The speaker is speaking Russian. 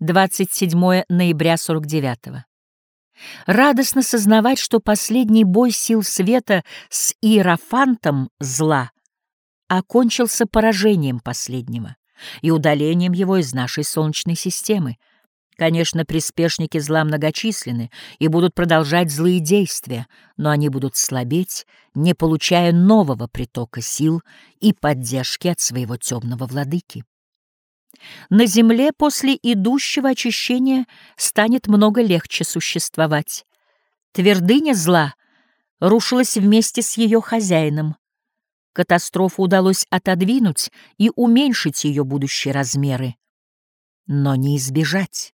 27 ноября 49 -го. Радостно сознавать, что последний бой сил света с Иерофантом зла окончился поражением последнего и удалением его из нашей Солнечной системы. Конечно, приспешники зла многочисленны и будут продолжать злые действия, но они будут слабеть, не получая нового притока сил и поддержки от своего темного владыки. На земле после идущего очищения станет много легче существовать. Твердыня зла рушилась вместе с ее хозяином. Катастрофу удалось отодвинуть и уменьшить ее будущие размеры, но не избежать.